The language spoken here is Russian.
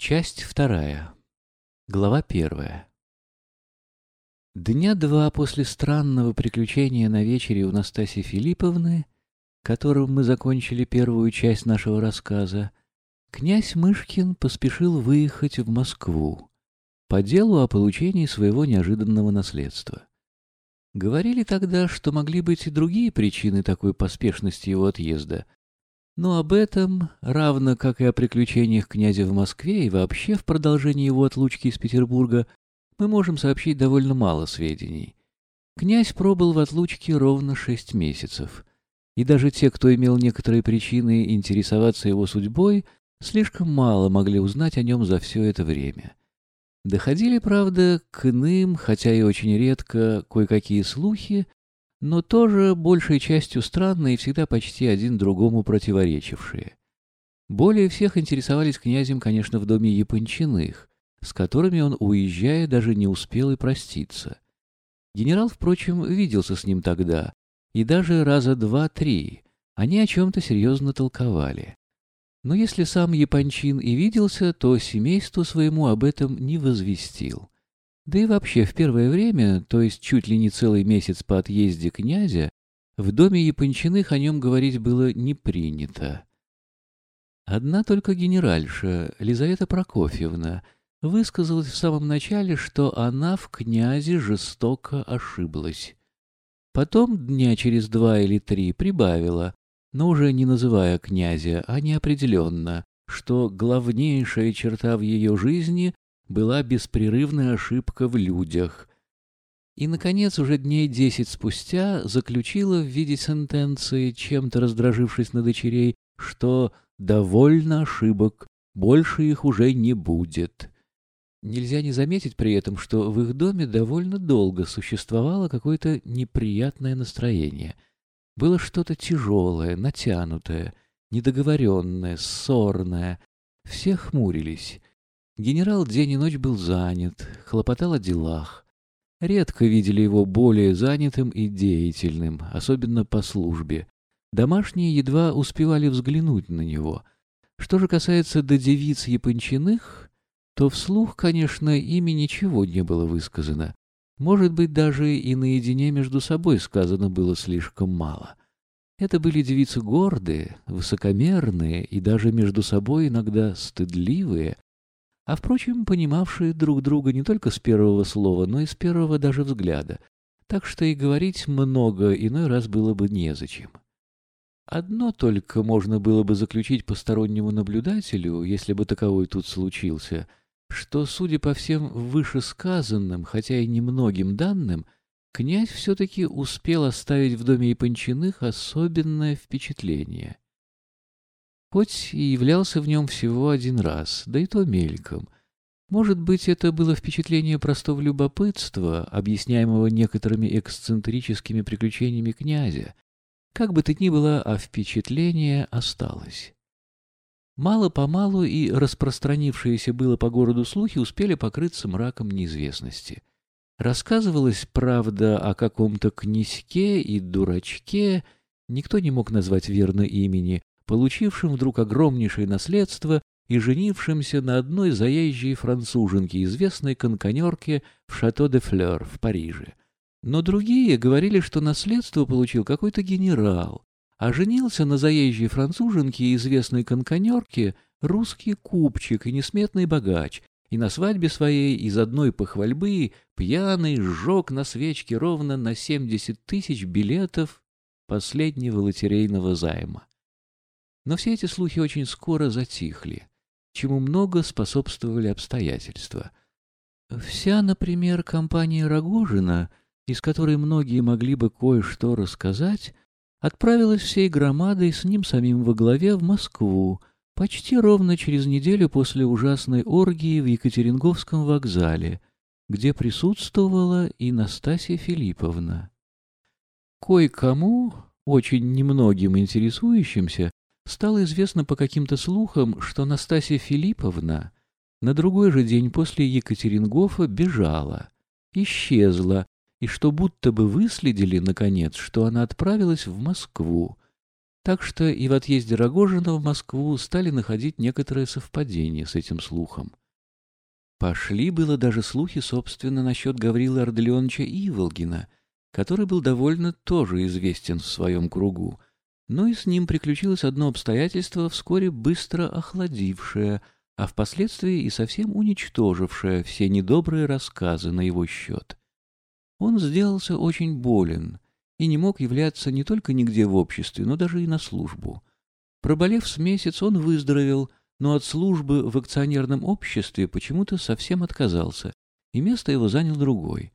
Часть вторая. Глава первая. Дня два после странного приключения на вечере у Настасьи Филипповны, которым мы закончили первую часть нашего рассказа, князь Мышкин поспешил выехать в Москву по делу о получении своего неожиданного наследства. Говорили тогда, что могли быть и другие причины такой поспешности его отъезда — но об этом, равно как и о приключениях князя в Москве и вообще в продолжении его отлучки из Петербурга, мы можем сообщить довольно мало сведений. Князь пробыл в отлучке ровно шесть месяцев, и даже те, кто имел некоторые причины интересоваться его судьбой, слишком мало могли узнать о нем за все это время. Доходили, правда, к иным, хотя и очень редко, кое-какие слухи, но тоже большей частью странные и всегда почти один другому противоречившие. Более всех интересовались князем, конечно, в доме Япончиных, с которыми он, уезжая, даже не успел и проститься. Генерал, впрочем, виделся с ним тогда, и даже раза два-три они о чем-то серьезно толковали. Но если сам Япончин и виделся, то семейству своему об этом не возвестил. Да и вообще в первое время, то есть чуть ли не целый месяц по отъезде князя, в доме Япончиных о нем говорить было не принято. Одна только генеральша, Лизавета Прокофьевна, высказалась в самом начале, что она в князе жестоко ошиблась. Потом дня через два или три прибавила, но уже не называя князя, а неопределенно, что главнейшая черта в ее жизни была беспрерывная ошибка в людях. И, наконец, уже дней десять спустя заключила в виде сентенции, чем-то раздражившись на дочерей, что «довольно ошибок, больше их уже не будет». Нельзя не заметить при этом, что в их доме довольно долго существовало какое-то неприятное настроение. Было что-то тяжелое, натянутое, недоговоренное, ссорное. Все хмурились. Генерал день и ночь был занят, хлопотал о делах. Редко видели его более занятым и деятельным, особенно по службе. Домашние едва успевали взглянуть на него. Что же касается до девиц Япончиных, то вслух, конечно, ими ничего не было высказано. Может быть, даже и наедине между собой сказано было слишком мало. Это были девицы гордые, высокомерные и даже между собой иногда стыдливые, а, впрочем, понимавшие друг друга не только с первого слова, но и с первого даже взгляда, так что и говорить много иной раз было бы незачем. Одно только можно было бы заключить постороннему наблюдателю, если бы таковой тут случился, что, судя по всем вышесказанным, хотя и немногим данным, князь все-таки успел оставить в доме Япончиных особенное впечатление — хоть и являлся в нем всего один раз, да и то мельком. Может быть, это было впечатление простого любопытства, объясняемого некоторыми эксцентрическими приключениями князя. Как бы то ни было, а впечатление осталось. Мало-помалу и распространившиеся было по городу слухи успели покрыться мраком неизвестности. Рассказывалось, правда, о каком-то князьке и дурачке, никто не мог назвать верно имени, получившим вдруг огромнейшее наследство и женившимся на одной заезжей француженке, известной конканерке в Шато-де-Флёр в Париже. Но другие говорили, что наследство получил какой-то генерал, а женился на заезжей француженке и известной конканерке русский купчик и несметный богач, и на свадьбе своей из одной похвальбы пьяный сжег на свечке ровно на 70 тысяч билетов последнего лотерейного займа. Но все эти слухи очень скоро затихли, чему много способствовали обстоятельства. Вся, например, компания Рогожина, из которой многие могли бы кое-что рассказать, отправилась всей громадой с ним самим во главе в Москву, почти ровно через неделю после ужасной оргии в Екатеринговском вокзале, где присутствовала и Настасья Филипповна. Кое-кому, очень немногим интересующимся, стало известно по каким-то слухам, что Настасья Филипповна на другой же день после Екатерингофа бежала, исчезла, и что будто бы выследили, наконец, что она отправилась в Москву. Так что и в отъезде Рогожина в Москву стали находить некоторое совпадение с этим слухом. Пошли было даже слухи, собственно, насчет Гаврила Арделеоновича Иволгина, который был довольно тоже известен в своем кругу, но и с ним приключилось одно обстоятельство, вскоре быстро охладившее, а впоследствии и совсем уничтожившее все недобрые рассказы на его счет. Он сделался очень болен и не мог являться не только нигде в обществе, но даже и на службу. Проболев с месяц, он выздоровел, но от службы в акционерном обществе почему-то совсем отказался, и место его занял другой.